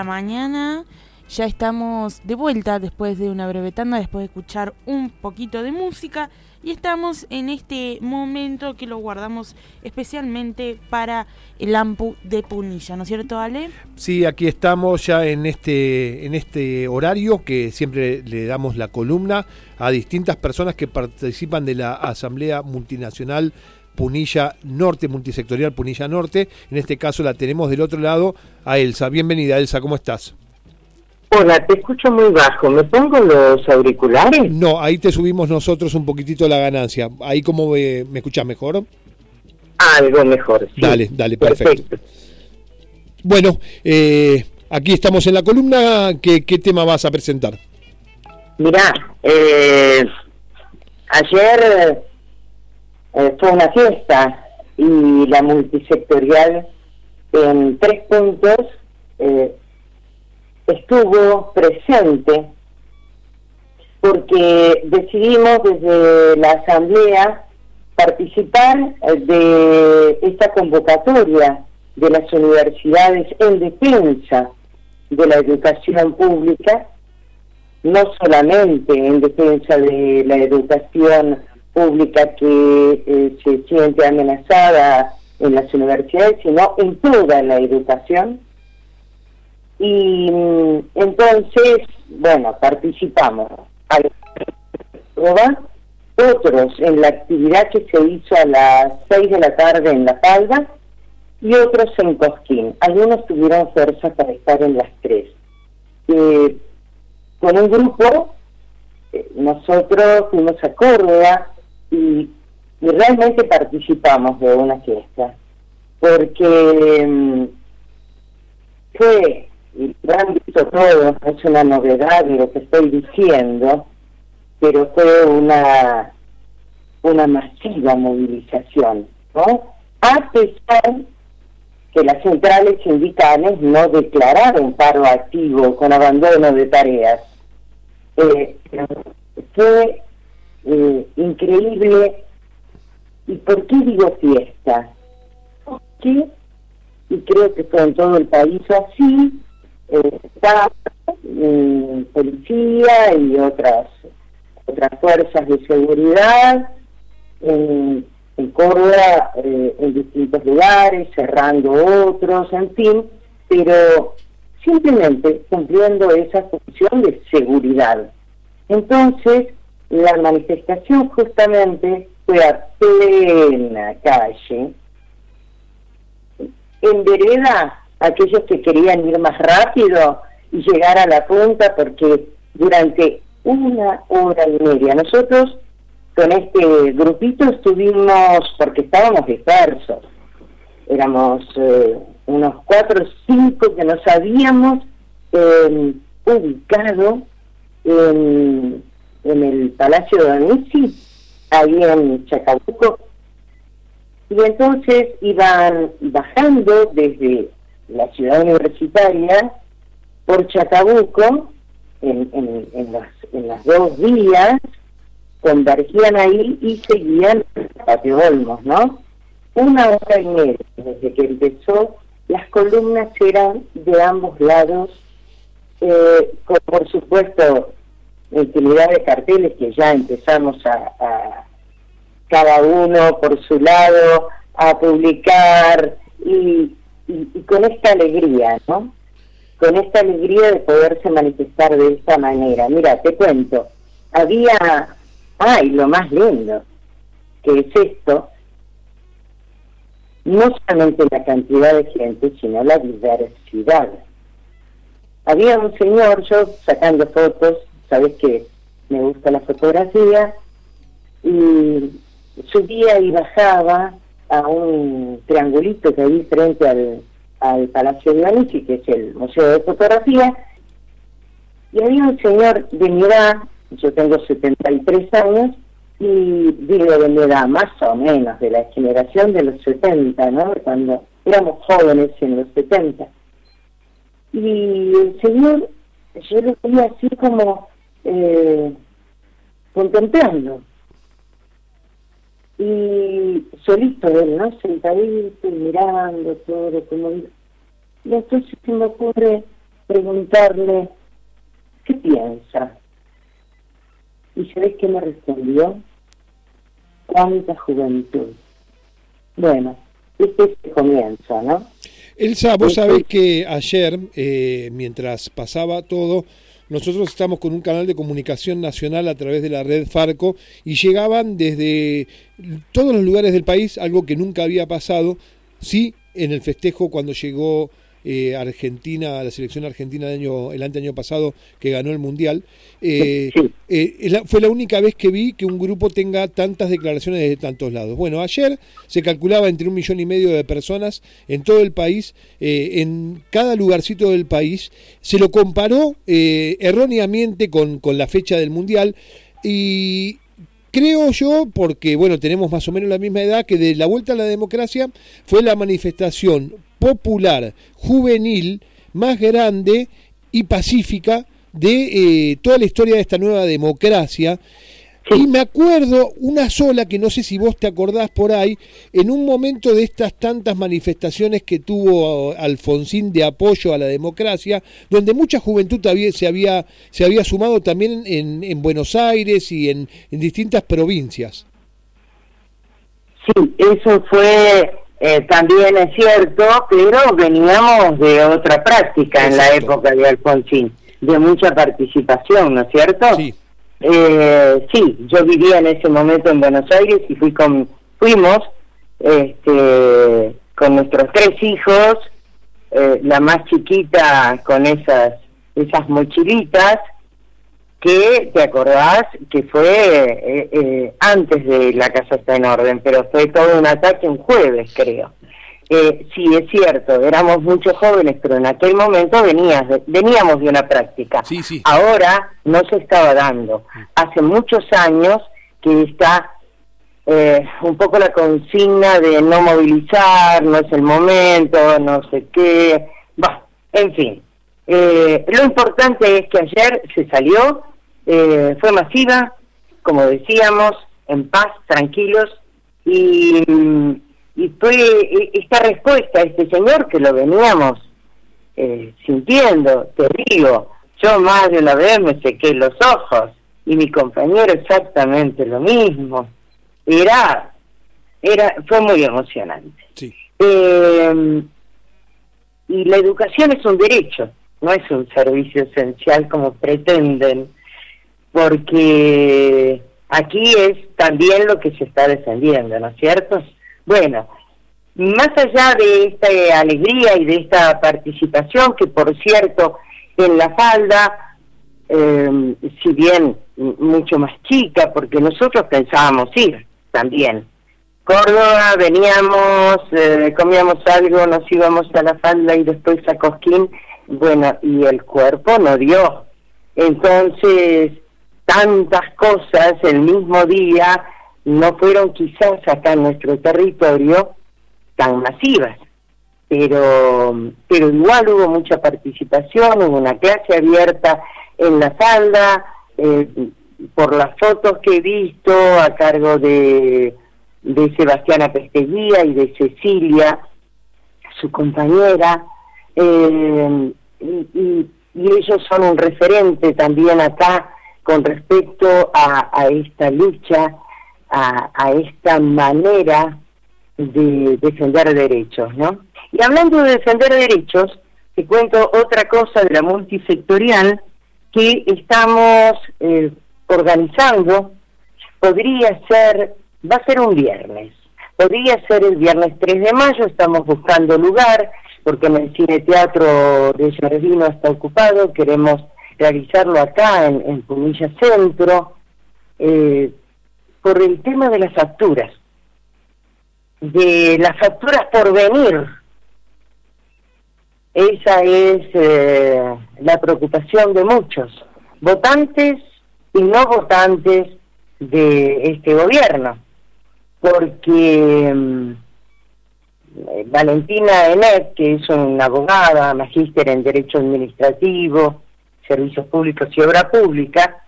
11 y 3 de la mañana. Ya estamos de vuelta después de una breve tanda, después de escuchar un poquito de música. Y estamos en este momento que lo guardamos especialmente para el AMPU de Punilla, ¿no es cierto, Ale? Sí, aquí estamos ya en este, en este horario que siempre le damos la columna a distintas personas que participan de la Asamblea Multinacional Punilla Norte, multisectorial Punilla Norte. En este caso la tenemos del otro lado a Elsa. Bienvenida, Elsa, ¿cómo estás? Hola, te escucho muy bajo. ¿Me pongo los auriculares? No, ahí te subimos nosotros un poquitito la ganancia. Ahí como me, me escuchás mejor. Algo mejor. Sí. Dale, dale, perfecto. Bueno, eh, aquí estamos en la columna. ¿Qué, qué tema vas a presentar? Mirá, eh, ayer eh, fue una fiesta y la multisectorial en tres puntos eh, estuvo presente porque decidimos desde la Asamblea participar eh, de esta convocatoria de las universidades en defensa de la educación pública, no solamente en defensa de la educación pública que eh, se siente amenazada en las universidades, sino en toda la educación y mm, entonces, bueno, participamos. Otros en la actividad que se hizo a las 6 de la tarde en La Palma y otros en Cosquín. Algunos tuvieron fuerza para estar en las tres. Eh, con un grupo, eh, nosotros fuimos a Córdoba y, y, realmente participamos de una fiesta, porque mm, fue y lo han visto todos, es una novedad lo que estoy diciendo, pero fue una, una masiva movilización, ¿no? A pesar que las centrales sindicales no declararon paro activo con abandono de tareas. Eh, fue eh, increíble. ¿Y por qué digo fiesta? Porque, y creo que fue en todo el país así, está mm, policía y otras otras fuerzas de seguridad en, en Córdoba eh, en distintos lugares, cerrando otros, en fin, pero simplemente cumpliendo esa función de seguridad. Entonces, la manifestación justamente fue a plena calle, en vereda aquellos que querían ir más rápido y llegar a la punta porque durante una hora y media nosotros con este grupito estuvimos porque estábamos dispersos. Éramos eh, unos cuatro o cinco que nos habíamos eh, ubicado en, en el Palacio de Anici ahí en Chacabuco y entonces iban bajando desde la ciudad universitaria por Chacabuco en, en, las, en las dos vías, convergían ahí y seguían Patio Olmos, ¿no? Una hora y media desde que empezó, las columnas eran de ambos lados, eh, con por supuesto infinidad de carteles que ya empezamos a, a cada uno por su lado a publicar y y, con esta alegría, ¿no? Con esta alegría de poderse manifestar de esta manera. Mira, te cuento, había, ay, lo más lindo, que es esto, no solamente la cantidad de gente, sino la diversidad. Había un señor, yo sacando fotos, sabes que me gusta la fotografía, y subía y bajaba a un triangulito que hay frente al, al Palacio de Anici, que es el Museo de Fotografía, y había un señor de mi edad, yo tengo 73 años, y digo de mi edad, más o menos, de la generación de los 70, ¿no? Cuando éramos jóvenes en los 70. Y el señor, yo lo veía así como eh, contemplando y solito él, ¿no? Sentadito y mirando todo, como... Y entonces se me ocurre preguntarle, ¿qué piensa? ¿Y sabes qué me respondió? ¿Cuánta juventud? Bueno, este es el comienzo, ¿no? Elsa, vos sabés que ayer, eh, mientras pasaba todo, nosotros estamos con un canal de comunicación nacional a través de la red Farco y llegaban desde todos los lugares del país, algo que nunca había pasado, sí, en el festejo cuando llegó eh, Argentina, la selección argentina de año, el año pasado que ganó el Mundial. Eh, eh, fue la única vez que vi que un grupo tenga tantas declaraciones desde tantos lados. Bueno, ayer se calculaba entre un millón y medio de personas en todo el país, en cada lugarcito del país. Se lo comparó erróneamente con, con la fecha del Mundial y Creo yo, porque bueno, tenemos más o menos la misma edad, que de la vuelta a la democracia fue la manifestación popular, juvenil, más grande y pacífica de eh, toda la historia de esta nueva democracia. Y me acuerdo una sola, que no sé si vos te acordás por ahí, en un momento de estas tantas manifestaciones que tuvo Alfonsín de apoyo a la democracia, donde mucha juventud se había, se había sumado también en, en Buenos Aires y en, en distintas provincias. Sí, eso fue eh, también es cierto, pero veníamos de otra práctica en la época de Alfonsín, de mucha participación, ¿no es cierto? Sí. Eh, sí, yo vivía en ese momento en Buenos Aires y fui con, fuimos este, con nuestros tres hijos, eh, la más chiquita con esas, esas mochilitas, que te acordás que fue eh, eh, antes de la casa está en orden, pero fue todo un ataque un jueves, creo. Eh, sí, es cierto, éramos muchos jóvenes, pero en aquel momento venías veníamos de una práctica. Sí, sí. Ahora no se estaba dando. Hace muchos años que está eh, un poco la consigna de no movilizar, no es el momento, no sé qué. Bueno, en fin. lo importante es que ayer se salió eh, fue masiva, como decíamos, en paz, tranquilos, y, y fue e, esta respuesta a este señor que lo veníamos eh, sintiendo, te digo, yo más de una vez me sequé los ojos, y mi compañero exactamente lo mismo. Era, era, fue muy emocionante. Eh, y la educación es un derecho, no es un servicio esencial como pretenden porque aquí es también lo que se está defendiendo, ¿no es cierto? Bueno, más allá de esta alegría y de esta participación, que por cierto, en la falda, eh, si bien mucho más chica, porque nosotros pensábamos ir también. Córdoba, veníamos, eh, comíamos algo, nos íbamos a la falda y después a Cosquín, bueno, y el cuerpo no dio. Entonces, tantas cosas el mismo día no fueron quizás acá en nuestro territorio tan masivas, pero, pero igual hubo mucha participación, hubo una clase abierta en la falda, eh, por las fotos que he visto a cargo de, de Sebastiana Pesteguía y de Cecilia, su compañera, eh, y ellos son un referente también acá con respecto a, esta lucha, a, esta manera de defender derechos, ¿no? Y hablando de defender derechos, te cuento otra cosa de la multisectorial que estamos eh, organizando. Podría ser, va a ser un viernes, podría ser el viernes 3 de mayo, estamos buscando lugar, porque en el cine teatro de Jardino está ocupado, queremos realizarlo acá en, en Punilla Centro, eh, por el tema de las facturas, de las facturas por venir. Esa es eh, la preocupación de muchos, votantes y no votantes de este gobierno, porque mm, Valentina Enet, que es una abogada, magíster en Derecho Administrativo, Servicios Públicos y Obra Pública,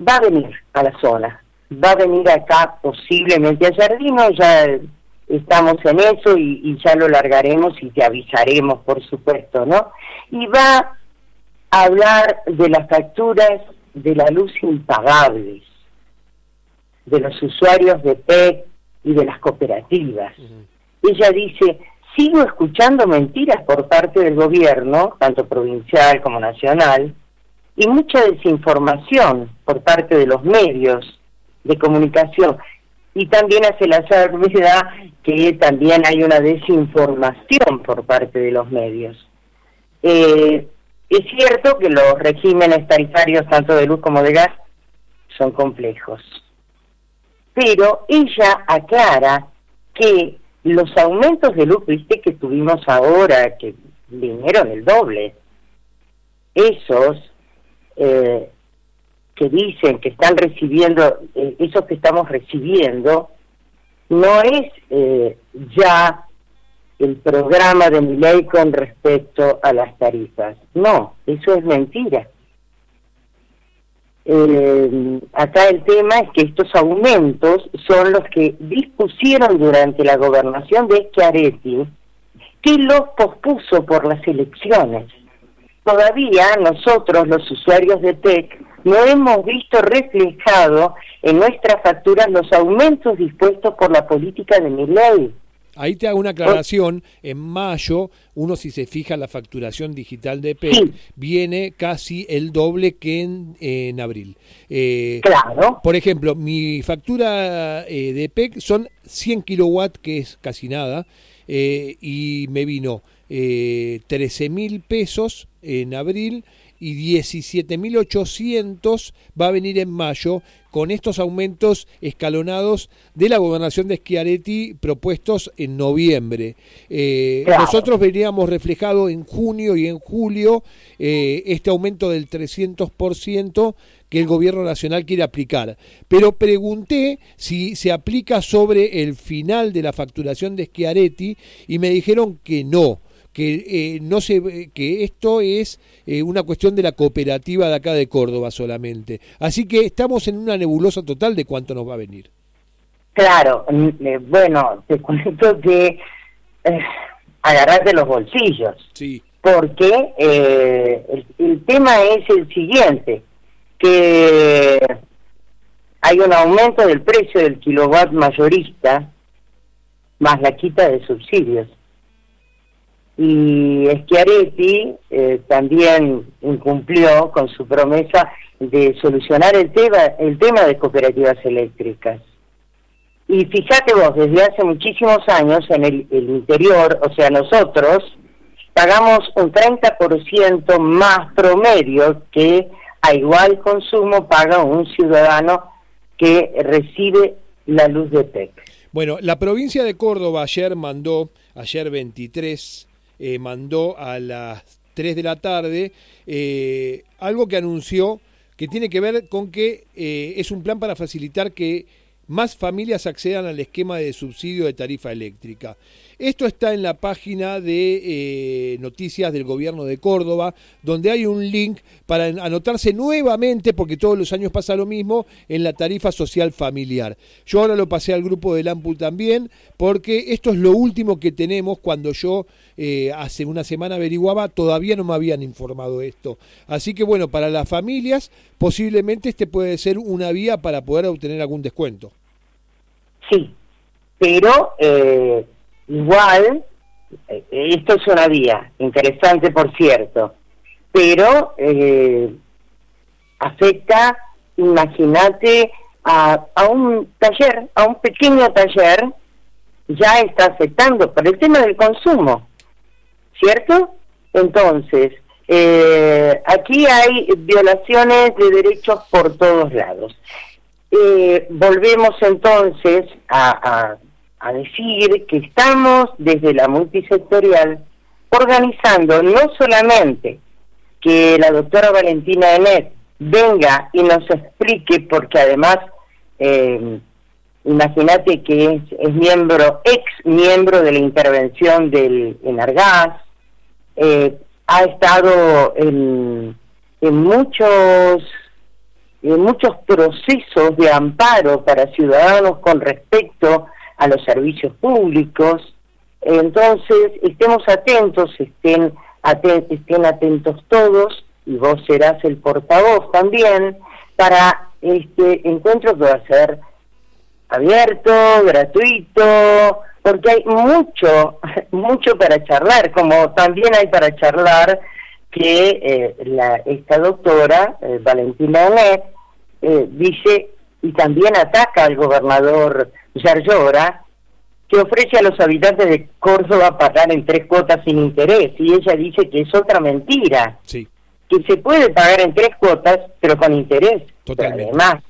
va a venir a la zona, va a venir acá posiblemente a Jardino, ya estamos en eso y, ya lo largaremos y te avisaremos, por supuesto, ¿no? Y va a hablar de las facturas de la luz impagables, de los usuarios de PEC y de las cooperativas. Ella dice, sigo escuchando mentiras por parte del gobierno, tanto provincial como nacional, y mucha desinformación por parte de los medios de comunicación. Y también hace la salvedad que también hay una desinformación por parte de los medios. Eh, es cierto que los regímenes tarifarios, tanto de luz como de gas, son complejos. Pero ella aclara que los aumentos de luz, viste, que tuvimos ahora, que vinieron el doble, esos eh, que dicen que están recibiendo, eh, esos que estamos recibiendo, no es eh, ya el programa de mi ley con respecto a las tarifas. No, eso es mentira. Eh, acá el tema es que estos aumentos son los que dispusieron durante la gobernación de Schiaretti, que los pospuso por las elecciones. Todavía nosotros, los usuarios de TEC, no hemos visto reflejado en nuestras facturas los aumentos dispuestos por la política de mi ley. Ahí te hago una aclaración. En mayo, uno si se fija la facturación digital de PEC, viene casi el doble que en, abril. Eh, claro. Por ejemplo, mi factura eh, de PEC son 100 kilowatts, que es casi nada, eh, y me vino 13 mil pesos en abril y 17.800 va a venir en mayo con estos aumentos escalonados de la gobernación de Schiaretti propuestos en noviembre. Eh, nosotros veríamos reflejado en junio y en julio eh, este aumento del 300% que el gobierno nacional quiere aplicar. Pero pregunté si se aplica sobre el final de la facturación de Schiaretti y me dijeron que no que eh, no se que esto es eh, una cuestión de la cooperativa de acá de Córdoba solamente. Así que estamos en una nebulosa total de cuánto nos va a venir. Claro, mm, eh, bueno, te cuento que eh, agarrarte los bolsillos. Sí. Porque el, el tema es el siguiente, que hay un aumento del precio del kilowatt mayorista más la quita de subsidios y Schiaretti eh, también incumplió con su promesa de solucionar el tema, el tema de cooperativas eléctricas. Y fíjate vos, desde hace muchísimos años en el, interior, o sea, nosotros pagamos un 30% más promedio que a igual consumo paga un ciudadano que recibe la luz de PEC. Bueno, la provincia de Córdoba ayer mandó, ayer 23 eh, mandó a las 3 de la tarde eh, algo que anunció que tiene que ver con que eh, es un plan para facilitar que más familias accedan al esquema de subsidio de tarifa eléctrica. Esto está en la página de noticias del gobierno de Córdoba, donde hay un link para anotarse nuevamente, porque todos los años pasa lo mismo, en la tarifa social familiar. Yo ahora lo pasé al grupo del AMPU también, porque esto es lo último que tenemos cuando yo eh, hace una semana averiguaba, todavía no me habían informado esto. Así que bueno, para las familias posiblemente este puede ser una vía para poder obtener algún descuento. Sí, pero eh, igual, eh, esto es una vía, interesante por cierto, pero afecta, imagínate, a, a un taller, a un pequeño taller, ya está afectando por el tema del consumo. ¿cierto? Entonces, eh, aquí hay violaciones de derechos por todos lados. Eh, volvemos entonces a, a, decir que estamos desde la multisectorial organizando no solamente que la doctora Valentina Enet venga y nos explique, porque además, eh, imagínate que es, es, miembro, ex miembro de la intervención del Enargas, eh, ha estado en, en muchos en muchos procesos de amparo para ciudadanos con respecto a los servicios públicos. Entonces, estemos atentos, estén, estén atentos todos, y vos serás el portavoz también, para este encuentro que va a ser abierto, gratuito, porque hay mucho, mucho para charlar, como también hay para charlar que eh, la, esta doctora, eh, Valentina Onet, eh, dice y también ataca al gobernador Yarlora, que ofrece a los habitantes de Córdoba pagar en tres cuotas sin interés, y ella dice que es otra mentira. Sí. Que se puede pagar en tres cuotas, pero con interés. Totalmente. además,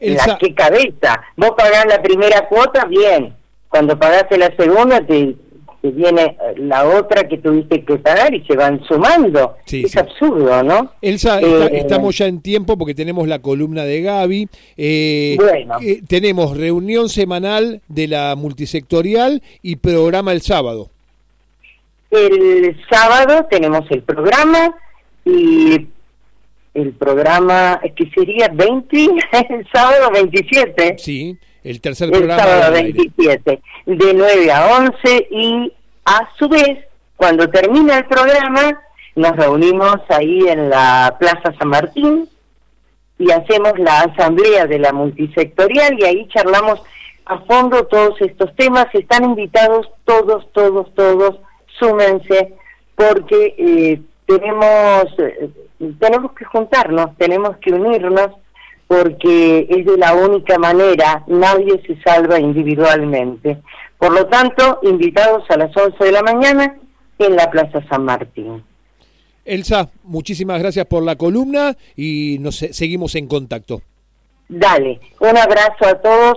la que cabeza. Vos pagás la primera cuota, bien. Cuando pagaste la segunda, te, viene la otra que tuviste que pagar y se van sumando. es absurdo, ¿no? Elsa, eh, estamos ya en tiempo porque tenemos la columna de Gaby. Eh, bueno. Eh, tenemos reunión semanal de la multisectorial y programa el sábado. El sábado tenemos el programa y el programa que sería 20, el sábado 27. Sí, el tercer programa. El sábado 27, de 9 a 11 y a su vez, cuando termina el programa, nos reunimos ahí en la Plaza San Martín y hacemos la asamblea de la multisectorial y ahí charlamos a fondo todos estos temas. Están invitados todos, todos, todos, súmense porque eh, tenemos... Eh, tenemos que juntarnos, tenemos que unirnos, porque es de la única manera, nadie se salva individualmente. Por lo tanto, invitados a las 11 de la mañana en la Plaza San Martín. Elsa, muchísimas gracias por la columna y nos seguimos en contacto. Dale, un abrazo a todos.